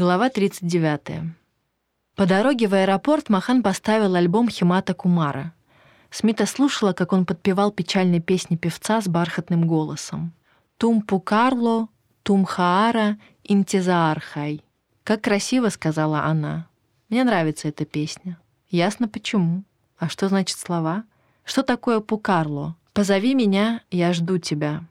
Глава 39. По дороге в аэропорт Махан поставил альбом Химата Кумара. Смита слушала, как он подпевал печальной песни певца с бархатным голосом. «Тум пукарло, тум хаара, интизаархай». «Как красиво», — сказала она. «Мне нравится эта песня. Ясно почему. А что значит слова? Что такое пукарло? Позови меня, я жду тебя».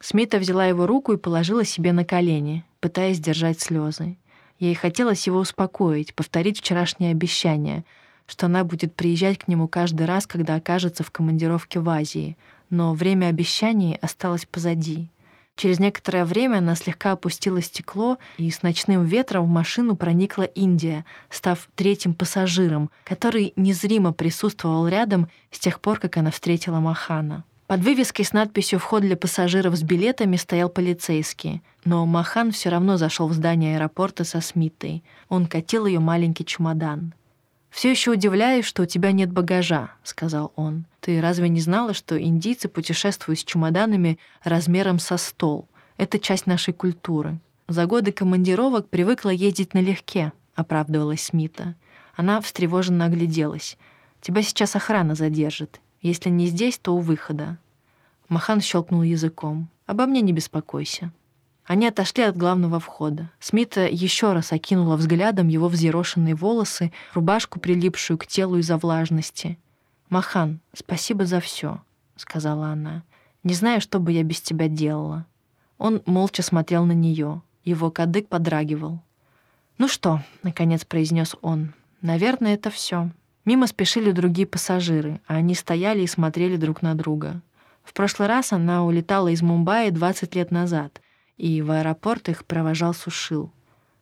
Смита взяла его руку и положила себе на колени, пытаясь держать слезы. Ей хотелось его успокоить, повторить вчерашнее обещание, что она будет приезжать к нему каждый раз, когда окажется в командировке в Азии. Но время обещаний осталось позади. Через некоторое время она слегка опустила стекло, и с ночным ветром в машину проникла Индия, став третьим пассажиром, который незримо присутствовал рядом с тех пор, как она встретила Махана. Под вывеской с надписью «Вход для пассажиров с билетами» стоял полицейский, но Махан все равно зашел в здание аэропорта со Смитой. Он катил ее маленький чемодан. «Все еще удивляюсь, что у тебя нет багажа», — сказал он. «Ты разве не знала, что индийцы путешествуют с чемоданами размером со стол? Это часть нашей культуры». За годы командировок привыкла ездить налегке, оправдывалась Смита. Она встревоженно огляделась. «Тебя сейчас охрана задержит. Если не здесь, то у выхода». Махан щелкнул языком. «Обо мне не беспокойся». Они отошли от главного входа. Смита еще раз окинула взглядом его взъерошенные волосы, рубашку, прилипшую к телу из-за влажности. «Махан, спасибо за все», — сказала она. «Не знаю, что бы я без тебя делала». Он молча смотрел на нее. Его кадык подрагивал. «Ну что?» — наконец произнес он. «Наверное, это все. Мимо спешили другие пассажиры, а они стояли и смотрели друг на друга. В прошлый раз она улетала из Мумбаи 20 лет назад, и в аэропорт их провожал Сушил.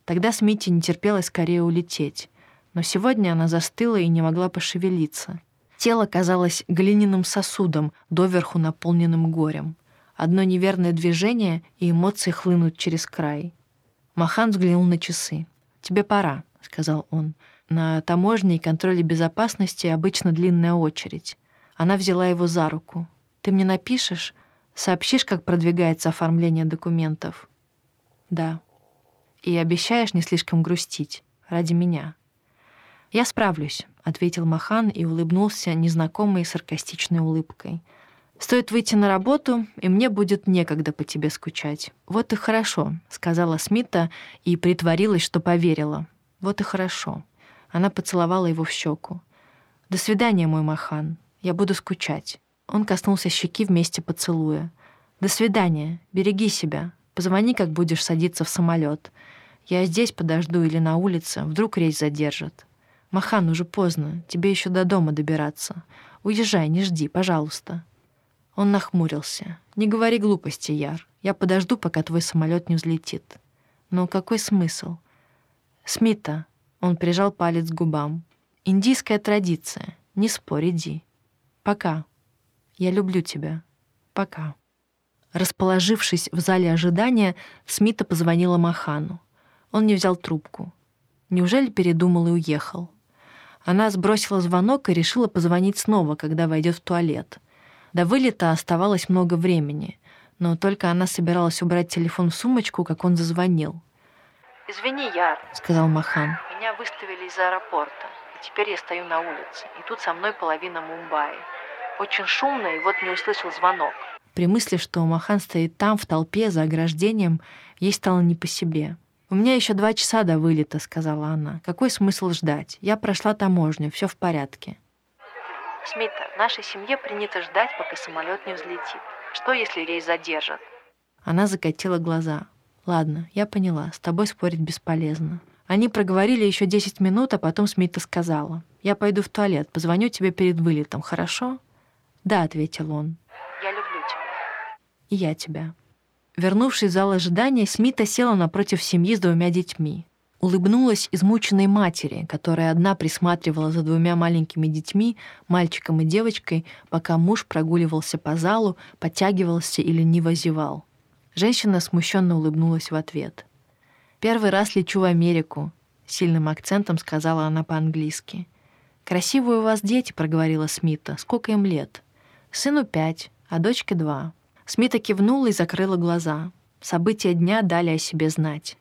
Тогда Смити не терпелось скорее улететь, но сегодня она застыла и не могла пошевелиться. Тело казалось глиняным сосудом, доверху наполненным горем. Одно неверное движение, и эмоции хлынут через край. Махан взглянул на часы. «Тебе пора», — сказал он. На таможне и контроле безопасности обычно длинная очередь. Она взяла его за руку. «Ты мне напишешь? Сообщишь, как продвигается оформление документов?» «Да». «И обещаешь не слишком грустить. Ради меня». «Я справлюсь», — ответил Махан и улыбнулся незнакомой саркастичной улыбкой. «Стоит выйти на работу, и мне будет некогда по тебе скучать». «Вот и хорошо», — сказала Смита и притворилась, что поверила. «Вот и хорошо». Она поцеловала его в щеку. «До свидания, мой Махан. Я буду скучать». Он коснулся щеки вместе поцелуя. «До свидания. Береги себя. Позвони, как будешь садиться в самолет. Я здесь подожду или на улице. Вдруг рейс задержат. Махан, уже поздно. Тебе еще до дома добираться. Уезжай, не жди, пожалуйста». Он нахмурился. «Не говори глупости, Яр. Я подожду, пока твой самолет не взлетит». «Но какой смысл?» «Смита, он прижал палец к губам. «Индийская традиция. Не спорь, иди. Пока. Я люблю тебя. Пока». Расположившись в зале ожидания, Смита позвонила Махану. Он не взял трубку. Неужели передумал и уехал? Она сбросила звонок и решила позвонить снова, когда войдет в туалет. До вылета оставалось много времени, но только она собиралась убрать телефон в сумочку, как он зазвонил. «Извини, Яр», — сказал Махан. «Меня выставили из аэропорта, и теперь я стою на улице, и тут со мной половина Мумбаи. Очень шумно, и вот не услышал звонок». При мысли, что Махан стоит там, в толпе, за ограждением, ей стало не по себе. «У меня еще два часа до вылета», — сказала она. «Какой смысл ждать? Я прошла таможню, все в порядке». «Смита, в нашей семье принято ждать, пока самолет не взлетит. Что, если рейс задержат?» Она закатила глаза. «Ладно, я поняла, с тобой спорить бесполезно». Они проговорили еще 10 минут, а потом Смита сказала. «Я пойду в туалет, позвоню тебе перед вылетом, хорошо?» «Да», — ответил он. «Я люблю тебя». «И я тебя». Вернувшись в зал ожидания, Смита села напротив семьи с двумя детьми. Улыбнулась измученной матери, которая одна присматривала за двумя маленькими детьми, мальчиком и девочкой, пока муж прогуливался по залу, подтягивался или не возевал. Женщина смущенно улыбнулась в ответ. «Первый раз лечу в Америку», — сильным акцентом сказала она по-английски. «Красивые у вас дети», — проговорила Смита. «Сколько им лет?» «Сыну пять, а дочке два». Смита кивнула и закрыла глаза. События дня дали о себе знать.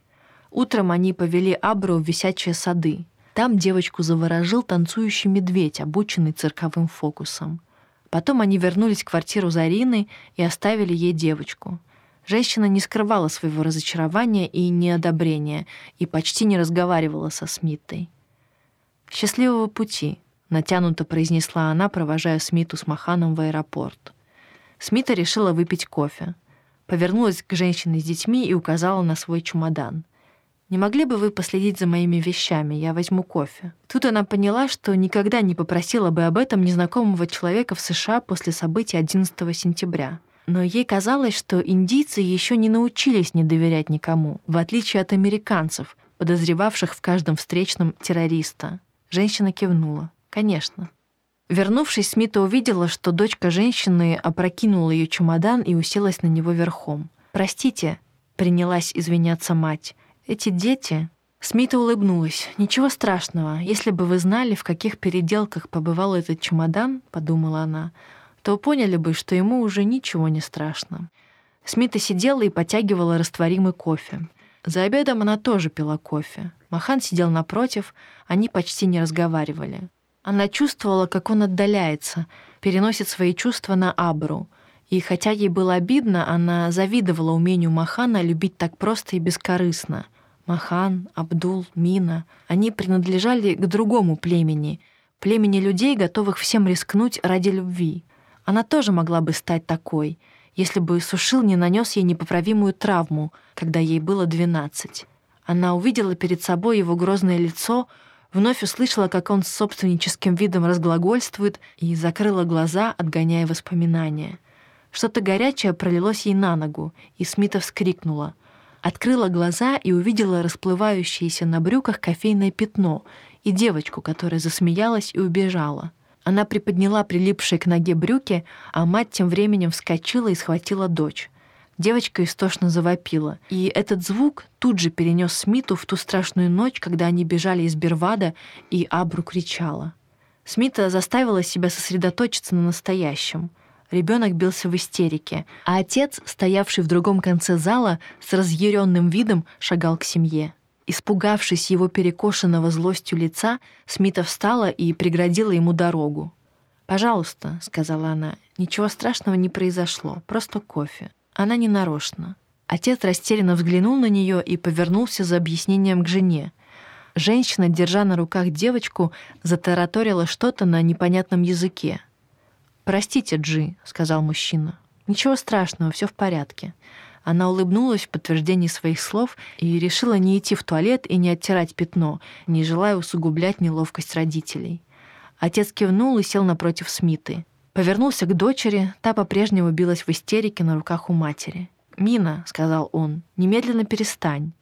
Утром они повели Абру в висячие сады. Там девочку заворожил танцующий медведь, обученный цирковым фокусом. Потом они вернулись в квартиру Зарины и оставили ей девочку. Женщина не скрывала своего разочарования и неодобрения и почти не разговаривала со Смитой. «Счастливого пути», — натянуто произнесла она, провожая Смиту с Маханом в аэропорт. Смита решила выпить кофе. Повернулась к женщине с детьми и указала на свой чемодан. «Не могли бы вы последить за моими вещами? Я возьму кофе». Тут она поняла, что никогда не попросила бы об этом незнакомого человека в США после событий 11 сентября. Но ей казалось, что индийцы еще не научились не доверять никому, в отличие от американцев, подозревавших в каждом встречном террориста. Женщина кивнула. «Конечно». Вернувшись, Смита увидела, что дочка женщины опрокинула ее чемодан и уселась на него верхом. «Простите», — принялась извиняться мать, — «эти дети...» Смита улыбнулась. «Ничего страшного. Если бы вы знали, в каких переделках побывал этот чемодан, — подумала она, — то поняли бы, что ему уже ничего не страшно». Смита сидела и потягивала растворимый кофе. За обедом она тоже пила кофе. Махан сидел напротив, они почти не разговаривали. Она чувствовала, как он отдаляется, переносит свои чувства на Абру. И хотя ей было обидно, она завидовала умению Махана любить так просто и бескорыстно. Махан, Абдул, Мина — они принадлежали к другому племени, племени людей, готовых всем рискнуть ради любви. Она тоже могла бы стать такой, если бы Сушил не нанес ей непоправимую травму, когда ей было двенадцать. Она увидела перед собой его грозное лицо — Вновь услышала, как он с собственническим видом разглагольствует, и закрыла глаза, отгоняя воспоминания. Что-то горячее пролилось ей на ногу, и Смита вскрикнула. Открыла глаза и увидела расплывающееся на брюках кофейное пятно и девочку, которая засмеялась и убежала. Она приподняла прилипшие к ноге брюки, а мать тем временем вскочила и схватила дочь. Девочка истошно завопила, и этот звук тут же перенес Смиту в ту страшную ночь, когда они бежали из Бервада, и Абру кричала. Смита заставила себя сосредоточиться на настоящем. Ребенок бился в истерике, а отец, стоявший в другом конце зала, с разъяренным видом шагал к семье. Испугавшись его перекошенного злостью лица, Смита встала и преградила ему дорогу. «Пожалуйста», — сказала она, — «ничего страшного не произошло, просто кофе». Она не нарочно. Отец растерянно взглянул на нее и повернулся за объяснением к жене. Женщина, держа на руках девочку, затараторила что-то на непонятном языке. «Простите, Джи», — сказал мужчина. «Ничего страшного, все в порядке». Она улыбнулась в подтверждении своих слов и решила не идти в туалет и не оттирать пятно, не желая усугублять неловкость родителей. Отец кивнул и сел напротив Смиты. Повернулся к дочери, та по-прежнему билась в истерике на руках у матери. «Мина», — сказал он, — «немедленно перестань».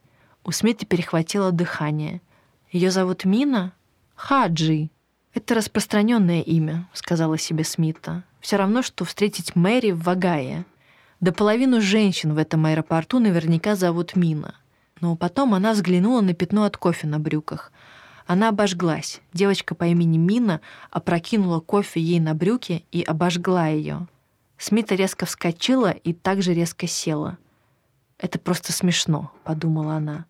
У Смиты перехватило дыхание. Ее зовут Мина? Хаджи. Это распространенное имя, сказала себе Смита. Все равно, что встретить Мэри в Вагае. До половины женщин в этом аэропорту наверняка зовут Мина. Но потом она взглянула на пятно от кофе на брюках — она обожглась. Девочка по имени Мина опрокинула кофе ей на брюки и обожгла ее. Смита резко вскочила и также резко села. «Это просто смешно», — подумала она.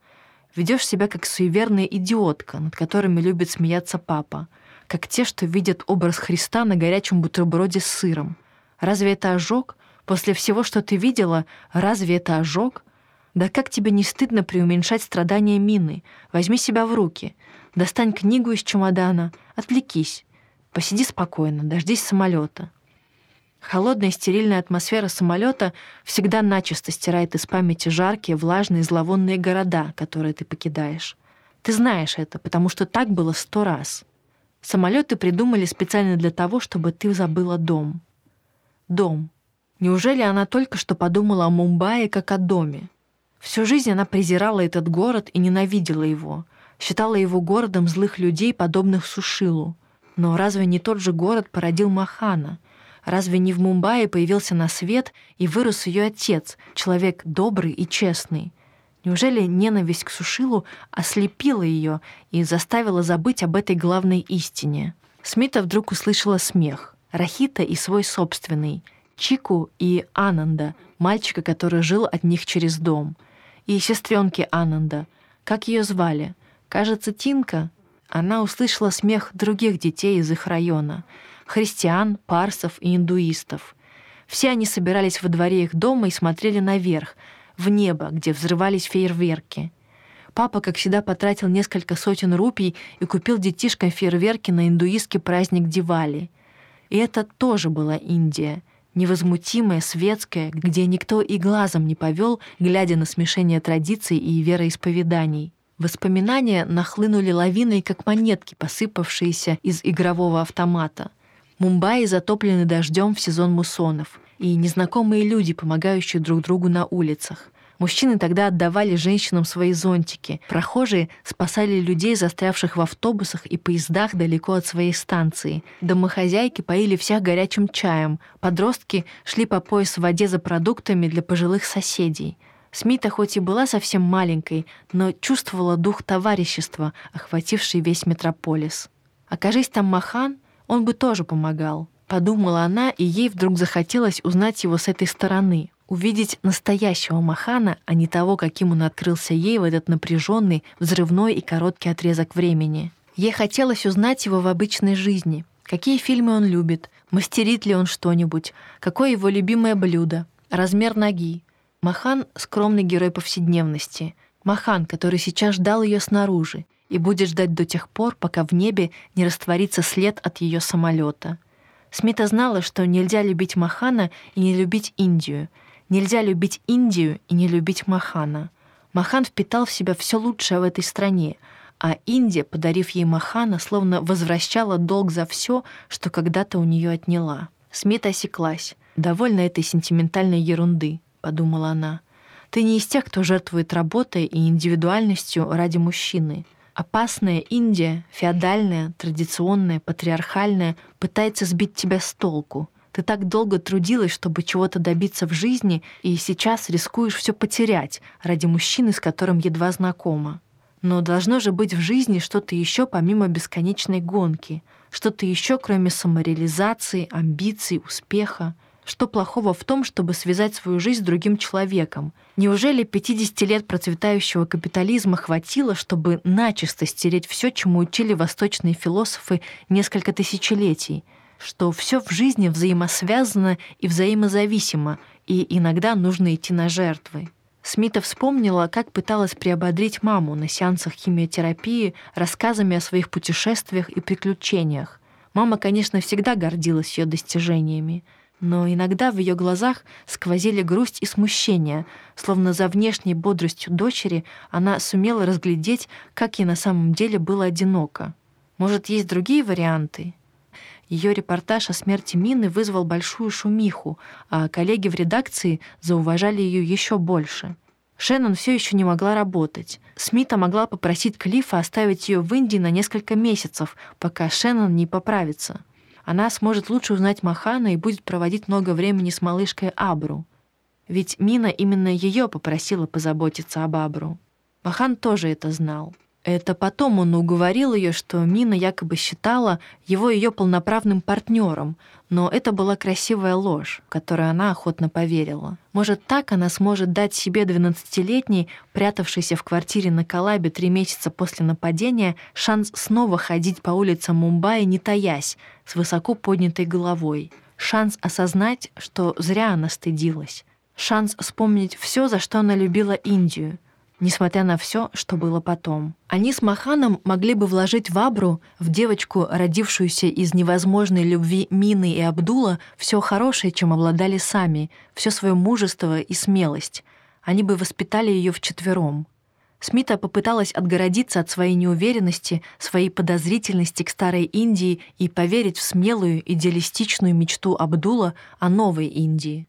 «Ведешь себя как суеверная идиотка, над которыми любит смеяться папа, как те, что видят образ Христа на горячем бутерброде с сыром. Разве это ожог? После всего, что ты видела, разве это ожог? Да как тебе не стыдно преуменьшать страдания Мины? Возьми себя в руки. Достань книгу из чемодана, отвлекись. Посиди спокойно, дождись самолета. Холодная стерильная атмосфера самолета всегда начисто стирает из памяти жаркие, влажные, зловонные города, которые ты покидаешь. Ты знаешь это, потому что так было сто раз. Самолеты придумали специально для того, чтобы ты забыла дом. Дом. Неужели она только что подумала о Мумбаи как о доме? Всю жизнь она презирала этот город и ненавидела его считала его городом злых людей, подобных Сушилу. Но разве не тот же город породил Махана? Разве не в Мумбаи появился на свет и вырос ее отец, человек добрый и честный? Неужели ненависть к Сушилу ослепила ее и заставила забыть об этой главной истине? Смита вдруг услышала смех. Рахита и свой собственный. Чику и Ананда, мальчика, который жил от них через дом. И сестренки Ананда — Как ее звали? Кажется, Тинка. Она услышала смех других детей из их района — христиан, парсов и индуистов. Все они собирались во дворе их дома и смотрели наверх, в небо, где взрывались фейерверки. Папа, как всегда, потратил несколько сотен рупий и купил детишкам фейерверки на индуистский праздник Дивали. И это тоже была Индия — невозмутимая, светская, где никто и глазом не повел, глядя на смешение традиций и вероисповеданий. Воспоминания нахлынули лавиной, как монетки, посыпавшиеся из игрового автомата. Мумбаи затоплены дождем в сезон муссонов, и незнакомые люди, помогающие друг другу на улицах. Мужчины тогда отдавали женщинам свои зонтики. Прохожие спасали людей, застрявших в автобусах и поездах далеко от своей станции. Домохозяйки поили всех горячим чаем. Подростки шли по пояс в воде за продуктами для пожилых соседей. Смита хоть и была совсем маленькой, но чувствовала дух товарищества, охвативший весь метрополис. Окажись там Махан, он бы тоже помогал. Подумала она, и ей вдруг захотелось узнать его с этой стороны, увидеть настоящего Махана, а не того, каким он открылся ей в этот напряженный, взрывной и короткий отрезок времени. Ей хотелось узнать его в обычной жизни. Какие фильмы он любит, мастерит ли он что-нибудь, какое его любимое блюдо, размер ноги. Махан — скромный герой повседневности. Махан, который сейчас ждал ее снаружи и будет ждать до тех пор, пока в небе не растворится след от ее самолета. Смита знала, что нельзя любить Махана и не любить Индию — Нельзя любить Индию и не любить Махана. Махан впитал в себя все лучшее в этой стране, а Индия, подарив ей Махана, словно возвращала долг за все, что когда-то у нее отняла. Смит осеклась. «Довольно этой сентиментальной ерунды», — подумала она. «Ты не из тех, кто жертвует работой и индивидуальностью ради мужчины. Опасная Индия, феодальная, традиционная, патриархальная, пытается сбить тебя с толку. Ты так долго трудилась, чтобы чего-то добиться в жизни, и сейчас рискуешь все потерять ради мужчины, с которым едва знакома. Но должно же быть в жизни что-то еще помимо бесконечной гонки, что-то еще кроме самореализации, амбиций, успеха. Что плохого в том, чтобы связать свою жизнь с другим человеком? Неужели 50 лет процветающего капитализма хватило, чтобы начисто стереть все, чему учили восточные философы несколько тысячелетий — что все в жизни взаимосвязано и взаимозависимо, и иногда нужно идти на жертвы. Смита вспомнила, как пыталась приободрить маму на сеансах химиотерапии рассказами о своих путешествиях и приключениях. Мама, конечно, всегда гордилась ее достижениями, но иногда в ее глазах сквозили грусть и смущение, словно за внешней бодростью дочери она сумела разглядеть, как ей на самом деле было одиноко. Может, есть другие варианты? Ее репортаж о смерти Мины вызвал большую шумиху, а коллеги в редакции зауважали ее еще больше. Шеннон все еще не могла работать. Смита могла попросить Клифа оставить ее в Индии на несколько месяцев, пока Шеннон не поправится. Она сможет лучше узнать Махана и будет проводить много времени с малышкой Абру. Ведь Мина именно ее попросила позаботиться об Абру. Махан тоже это знал. Это потом он уговорил ее, что Мина якобы считала его ее полноправным партнером, но это была красивая ложь, в которую она охотно поверила. Может, так она сможет дать себе 12-летней, прятавшейся в квартире на Калабе три месяца после нападения, шанс снова ходить по улицам Мумбаи, не таясь, с высоко поднятой головой. Шанс осознать, что зря она стыдилась. Шанс вспомнить все, за что она любила Индию — несмотря на все, что было потом. Они с Маханом могли бы вложить в Абру, в девочку, родившуюся из невозможной любви Мины и Абдула, все хорошее, чем обладали сами, все свое мужество и смелость. Они бы воспитали ее вчетвером. Смита попыталась отгородиться от своей неуверенности, своей подозрительности к старой Индии и поверить в смелую, идеалистичную мечту Абдула о новой Индии.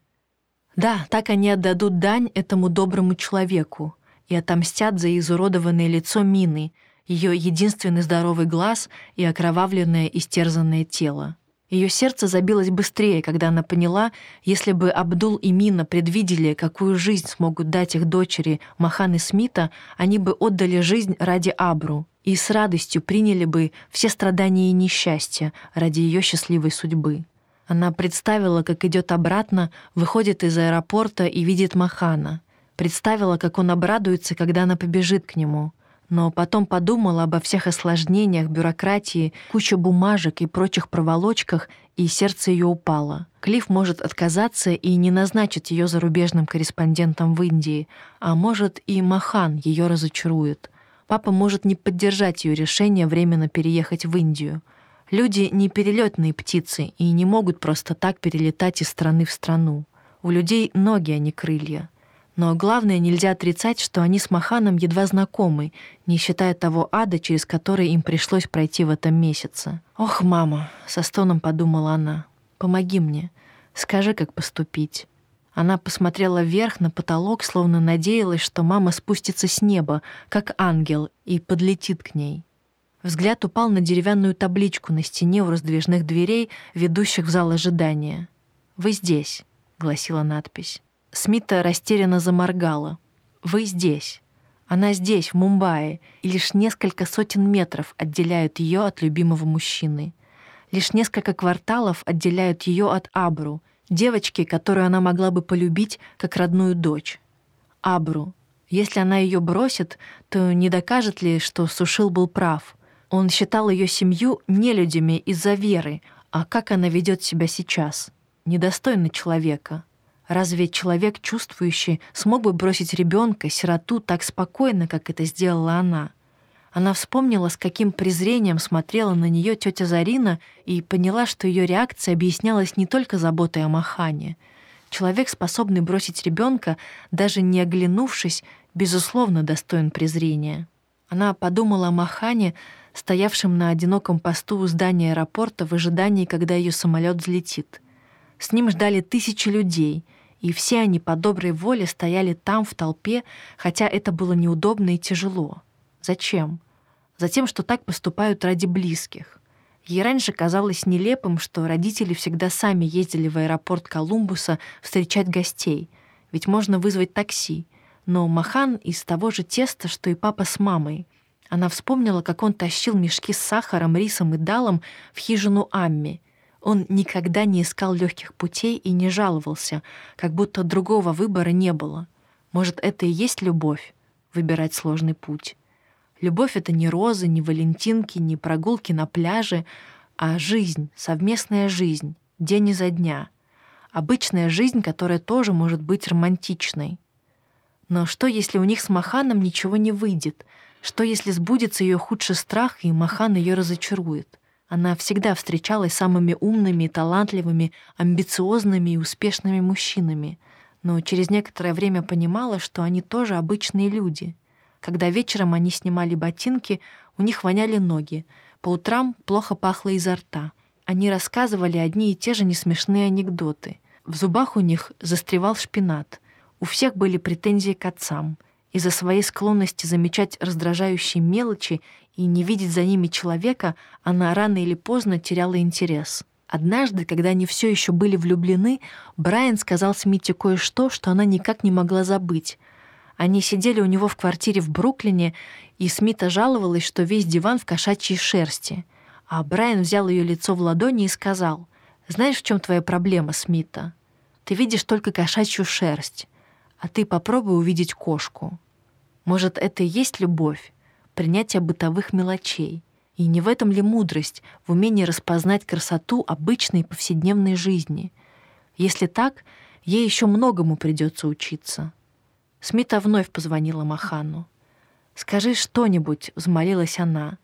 Да, так они отдадут дань этому доброму человеку — и отомстят за изуродованное лицо Мины, ее единственный здоровый глаз и окровавленное истерзанное тело. Ее сердце забилось быстрее, когда она поняла, если бы Абдул и Мина предвидели, какую жизнь смогут дать их дочери Махан и Смита, они бы отдали жизнь ради Абру и с радостью приняли бы все страдания и несчастья ради ее счастливой судьбы. Она представила, как идет обратно, выходит из аэропорта и видит Махана. Представила, как он обрадуется, когда она побежит к нему. но потом подумала обо всех осложнениях, бюрократии, куче бумажек и прочих проволочках, и сердце ее упало. Клифф может отказаться и не назначить ее зарубежным корреспондентом в Индии, а может и Махан ее разочарует. Папа может не поддержать ее решение временно переехать в Индию. Люди не перелетные птицы и не могут просто так перелетать из страны в страну. У людей ноги, а не крылья. Но главное, нельзя отрицать, что они с Маханом едва знакомы, не считая того ада, через который им пришлось пройти в этом месяце. «Ох, мама!» — со стоном подумала она. «Помоги мне. Скажи, как поступить». Она посмотрела вверх на потолок, словно надеялась, что мама спустится с неба, как ангел, и подлетит к ней. Взгляд упал на деревянную табличку на стене у раздвижных дверей, ведущих в зал ожидания. «Вы здесь», — гласила надпись. Смита растерянно заморгала. «Вы здесь. Она здесь, в Мумбаи, и лишь несколько сотен метров отделяют ее от любимого мужчины. Лишь несколько кварталов отделяют ее от Абру, девочки, которую она могла бы полюбить как родную дочь. Абру. Если она ее бросит, то не докажет ли, что Сушил был прав? Он считал ее семью нелюдями из-за веры, а как она ведет себя сейчас? Недостойно человека. Разве человек, чувствующий, смог бы бросить ребенка, сироту, так спокойно, как это сделала она? Она вспомнила, с каким презрением смотрела на нее тетя Зарина и поняла, что ее реакция объяснялась не только заботой о Махане. Человек, способный бросить ребенка, даже не оглянувшись, безусловно, достоин презрения. Она подумала о Махане, стоявшем на одиноком посту у здания аэропорта в ожидании, когда ее самолет взлетит. С ним ждали тысячи людей — и все они по доброй воле стояли там в толпе, хотя это было неудобно и тяжело. Зачем? Затем, что так поступают ради близких. Ей раньше казалось нелепым, что родители всегда сами ездили в аэропорт Колумбуса встречать гостей, ведь можно вызвать такси. Но Махан из того же теста, что и папа с мамой. Она вспомнила, как он тащил мешки с сахаром, рисом и далом в хижину Амми — он никогда не искал легких путей и не жаловался, как будто другого выбора не было. Может, это и есть любовь — выбирать сложный путь. Любовь — это не розы, не валентинки, не прогулки на пляже, а жизнь, совместная жизнь, день изо дня. Обычная жизнь, которая тоже может быть романтичной. Но что, если у них с Маханом ничего не выйдет? Что, если сбудется ее худший страх, и Махан ее разочарует? Она всегда встречалась самыми умными, талантливыми, амбициозными и успешными мужчинами, но через некоторое время понимала, что они тоже обычные люди. Когда вечером они снимали ботинки, у них воняли ноги, по утрам плохо пахло изо рта. Они рассказывали одни и те же несмешные анекдоты. В зубах у них застревал шпинат. У всех были претензии к отцам. Из-за своей склонности замечать раздражающие мелочи и не видеть за ними человека, она рано или поздно теряла интерес. Однажды, когда они все еще были влюблены, Брайан сказал Смите кое-что, что она никак не могла забыть. Они сидели у него в квартире в Бруклине, и Смита жаловалась, что весь диван в кошачьей шерсти. А Брайан взял ее лицо в ладони и сказал, «Знаешь, в чем твоя проблема, Смита? Ты видишь только кошачью шерсть, а ты попробуй увидеть кошку. Может, это и есть любовь? принятия бытовых мелочей. И не в этом ли мудрость, в умении распознать красоту обычной повседневной жизни? Если так, ей еще многому придется учиться. Смита вновь позвонила Махану. «Скажи что-нибудь», — взмолилась она.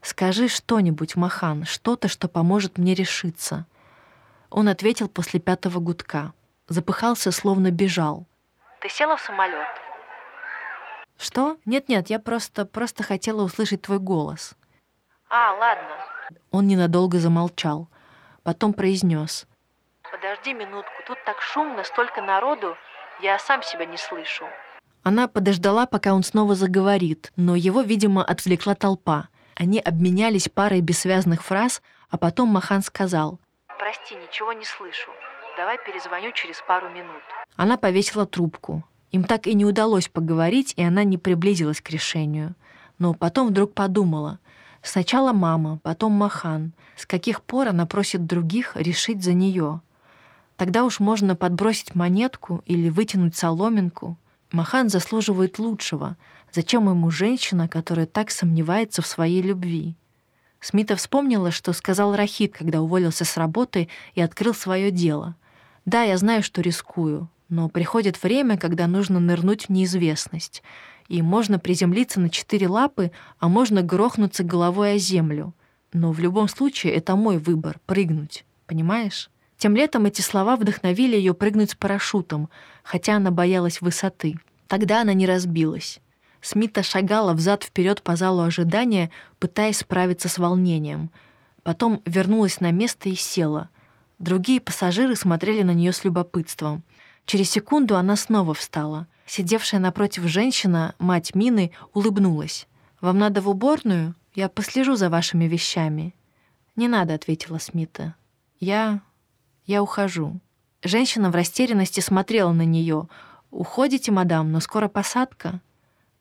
«Скажи что-нибудь, Махан, что-то, что поможет мне решиться». Он ответил после пятого гудка. Запыхался, словно бежал. «Ты села в самолет? «Что? Нет-нет, я просто, просто хотела услышать твой голос». «А, ладно». Он ненадолго замолчал. Потом произнес. «Подожди минутку, тут так шумно, столько народу, я сам себя не слышу». Она подождала, пока он снова заговорит, но его, видимо, отвлекла толпа. Они обменялись парой бессвязных фраз, а потом Махан сказал. «Прости, ничего не слышу. Давай перезвоню через пару минут». Она повесила трубку. Им так и не удалось поговорить, и она не приблизилась к решению. Но потом вдруг подумала. Сначала мама, потом Махан. С каких пор она просит других решить за нее? Тогда уж можно подбросить монетку или вытянуть соломинку. Махан заслуживает лучшего, Зачем ему женщина, которая так сомневается в своей любви? Смита вспомнила, что сказал Рахид, когда уволился с работы и открыл свое дело. «Да, я знаю, что рискую, но приходит время, когда нужно нырнуть в неизвестность, и можно приземлиться на четыре лапы, а можно грохнуться головой о землю. Но в любом случае это мой выбор — прыгнуть, понимаешь?» Тем летом эти слова вдохновили ее прыгнуть с парашютом, хотя она боялась высоты. Тогда она не разбилась. Смита шагала взад вперед по залу ожидания, пытаясь справиться с волнением. Потом вернулась на место и села. Другие пассажиры смотрели на нее с любопытством. Через секунду она снова встала. Сидевшая напротив женщина, мать Мины, улыбнулась. «Вам надо в уборную? Я послежу за вашими вещами». «Не надо», — ответила Смита. «Я... я ухожу». Женщина в растерянности смотрела на нее. «Уходите, мадам, но скоро посадка».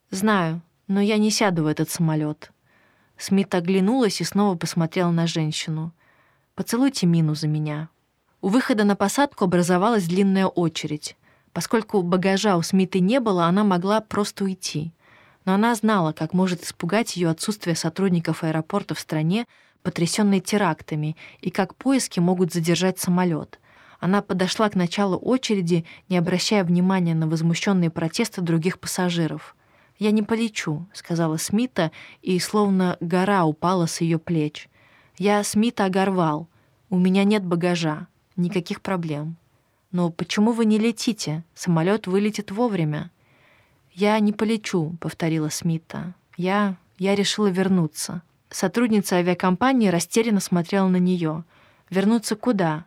«Знаю, но я не сяду в этот самолет. Смит оглянулась и снова посмотрела на женщину. «Поцелуйте Мину за меня». У выхода на посадку образовалась длинная очередь. Поскольку багажа у Смиты не было, она могла просто уйти. Но она знала, как может испугать ее отсутствие сотрудников аэропорта в стране, потрясенной терактами, и как поиски могут задержать самолет. Она подошла к началу очереди, не обращая внимания на возмущенные протесты других пассажиров — «Я не полечу», — сказала Смита, и словно гора упала с ее плеч. «Я Смита Агарвал. У меня нет багажа. Никаких проблем». «Но почему вы не летите? Самолет вылетит вовремя». «Я не полечу», — повторила Смита. «Я... я решила вернуться». Сотрудница авиакомпании растерянно смотрела на нее. «Вернуться куда?»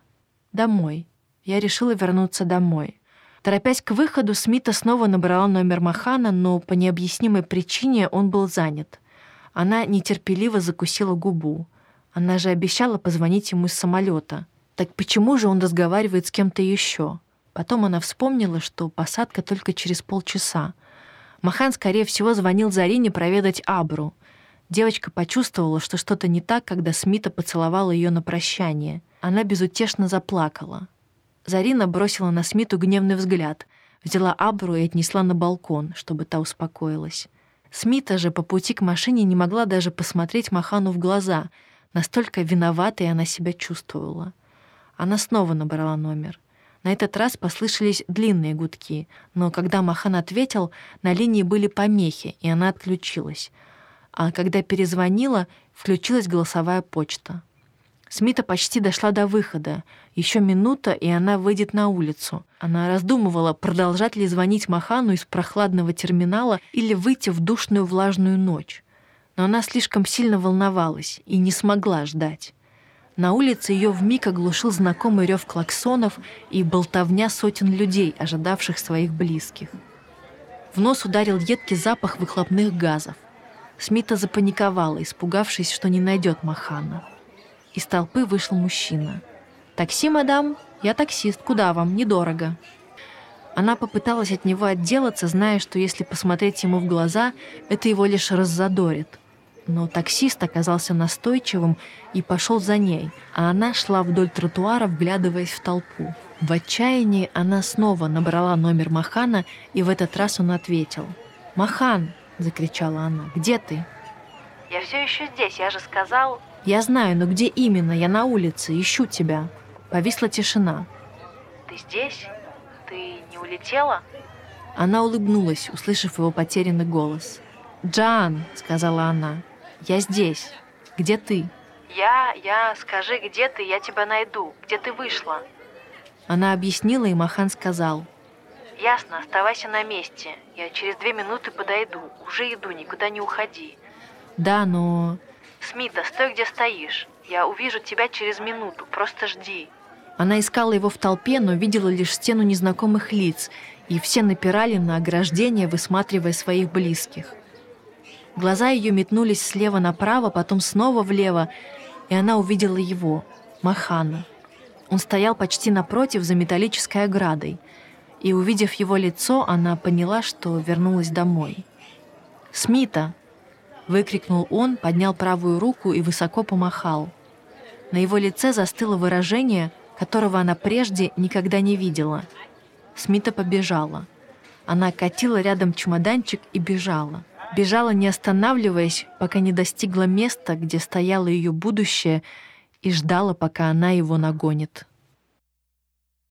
«Домой. Я решила вернуться домой». Торопясь к выходу, Смита снова набрала номер Махана, но по необъяснимой причине он был занят. Она нетерпеливо закусила губу. Она же обещала позвонить ему из самолета. Так почему же он разговаривает с кем-то еще? Потом она вспомнила, что посадка только через полчаса. Махан, скорее всего, звонил Зарине проведать Абру. Девочка почувствовала, что что-то не так, когда Смита поцеловала ее на прощание. Она безутешно заплакала. Зарина бросила на Смиту гневный взгляд, взяла Абру и отнесла на балкон, чтобы та успокоилась. Смита же по пути к машине не могла даже посмотреть Махану в глаза, настолько виноватой она себя чувствовала. Она снова набрала номер. На этот раз послышались длинные гудки, но когда Махан ответил, на линии были помехи, и она отключилась. А когда перезвонила, включилась голосовая почта. Смита почти дошла до выхода. Еще минута, и она выйдет на улицу. Она раздумывала, продолжать ли звонить Махану из прохладного терминала или выйти в душную влажную ночь. Но она слишком сильно волновалась и не смогла ждать. На улице ее вмиг оглушил знакомый рев клаксонов и болтовня сотен людей, ожидавших своих близких. В нос ударил едкий запах выхлопных газов. Смита запаниковала, испугавшись, что не найдет Махана. Из толпы вышел мужчина. «Такси, мадам? Я таксист. Куда вам? Недорого». Она попыталась от него отделаться, зная, что если посмотреть ему в глаза, это его лишь раззадорит. Но таксист оказался настойчивым и пошел за ней, а она шла вдоль тротуара, вглядываясь в толпу. В отчаянии она снова набрала номер Махана, и в этот раз он ответил. «Махан!» — закричала она. «Где ты?» «Я все еще здесь, я же сказал...» «Я знаю, но где именно? Я на улице, ищу тебя». Повисла тишина. «Ты здесь? Ты не улетела?» Она улыбнулась, услышав его потерянный голос. «Джан», — сказала она, — «я здесь. Где ты?» «Я, я, скажи, где ты, я тебя найду. Где ты вышла?» Она объяснила, и Махан сказал. «Ясно, оставайся на месте. Я через две минуты подойду. Уже иду, никуда не уходи». «Да, но...» «Смита, стой, где стоишь. Я увижу тебя через минуту. Просто жди». Она искала его в толпе, но видела лишь стену незнакомых лиц, и все напирали на ограждение, высматривая своих близких. Глаза ее метнулись слева направо, потом снова влево, и она увидела его, Махана. Он стоял почти напротив за металлической оградой, и, увидев его лицо, она поняла, что вернулась домой. «Смита!» — выкрикнул он, поднял правую руку и высоко помахал. На его лице застыло выражение, которого она прежде никогда не видела. Смита побежала. Она катила рядом чемоданчик и бежала. Бежала, не останавливаясь, пока не достигла места, где стояло ее будущее, и ждала, пока она его нагонит.